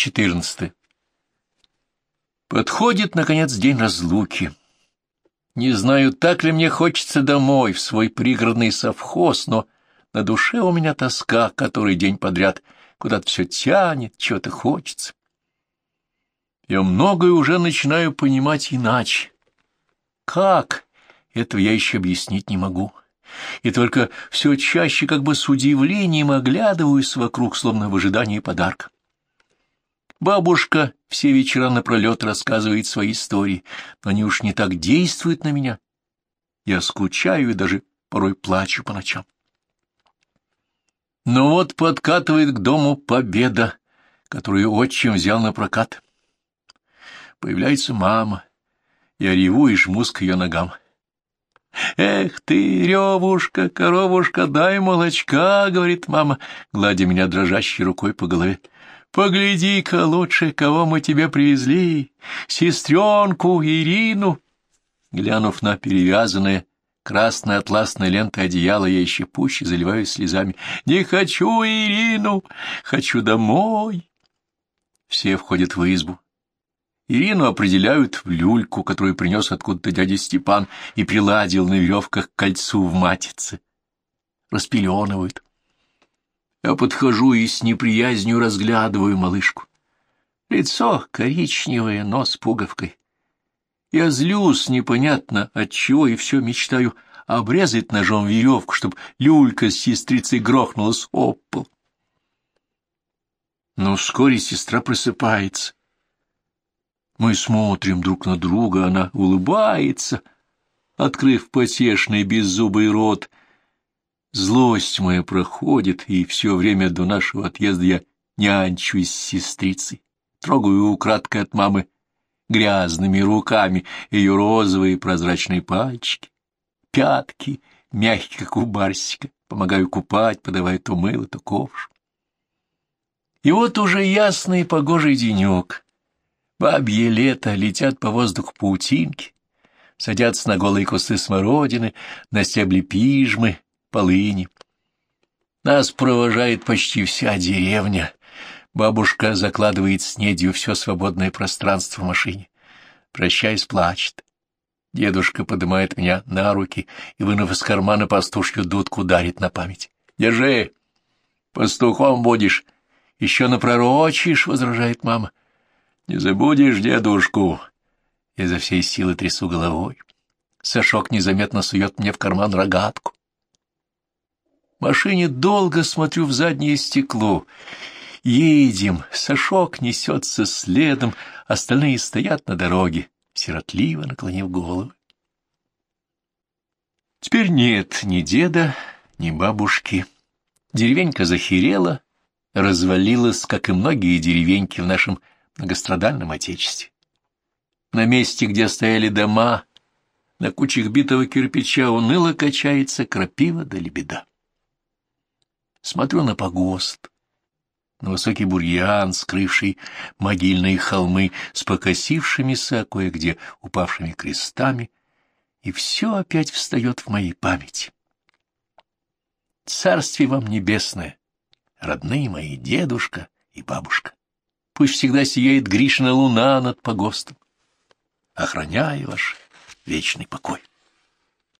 14. Подходит, наконец, день разлуки. Не знаю, так ли мне хочется домой, в свой пригородный совхоз, но на душе у меня тоска, который день подряд куда-то все тянет, чего-то хочется. Я многое уже начинаю понимать иначе. Как? Этого я еще объяснить не могу. И только все чаще как бы с удивлением оглядываюсь вокруг, словно в ожидании подарка. Бабушка все вечера напролет рассказывает свои истории, но они уж не так действуют на меня. Я скучаю и даже порой плачу по ночам. Но вот подкатывает к дому победа, которую отчим взял на прокат. Появляется мама. Я реву и жмусь к ее ногам. «Эх ты, ревушка, коровушка, дай молочка!» — говорит мама, гладя меня дрожащей рукой по голове. Погляди-ка лучше, кого мы тебе привезли, сестренку Ирину. Глянув на перевязанное красной атласной лентой одеяло, я еще пуще заливаюсь слезами. Не хочу Ирину, хочу домой. Все входят в избу. Ирину определяют в люльку, которую принес откуда-то дядя Степан и приладил на веревках кольцу в матице. Распеленывают. Я подхожу и с неприязнью разглядываю малышку. Лицо коричневое, нос пуговкой. Я злюсь непонятно от чего и все мечтаю обрезать ножом веревку, чтобы люлька с сестрицей грохнулась об пол. Но вскоре сестра просыпается. Мы смотрим друг на друга, она улыбается, открыв потешный беззубый рот, Злость моя проходит, и все время до нашего отъезда я нянчусь с сестрицей, трогаю украдкой от мамы грязными руками ее розовые прозрачные пальчики, пятки, мягкие, как у барсика, помогаю купать, подавая то мыло, то ковш. И вот уже ясный погожий денек, бабье лето, летят по воздуху паутинки, садятся на голые кусты смородины, на стебли пижмы, полыни. Нас провожает почти вся деревня. Бабушка закладывает снедью все свободное пространство в машине. Прощаясь, плачет. Дедушка поднимает меня на руки и, вынув из кармана пастушью дудку, дарит на память. «Держи! Пастухом будешь! Еще напророчишь!» — возражает мама. «Не забудешь дедушку!» Я за всей силы трясу головой. Сашок незаметно сует мне в карман рогатку машине долго смотрю в заднее стекло. Едем, Сашок несется следом, остальные стоят на дороге, сиротливо наклонив головы. Теперь нет ни деда, ни бабушки. Деревенька захерела, развалилась, как и многие деревеньки в нашем многострадальном отечестве. На месте, где стояли дома, на кучах битого кирпича уныло качается крапива да лебеда. Смотрю на погост, на высокий бурьян, скрывший могильные холмы с покосившимися кое-где упавшими крестами, и все опять встает в моей памяти. Царствие вам небесное, родные мои дедушка и бабушка. Пусть всегда сияет Гришина луна над погостом, охраняя ваш вечный покой.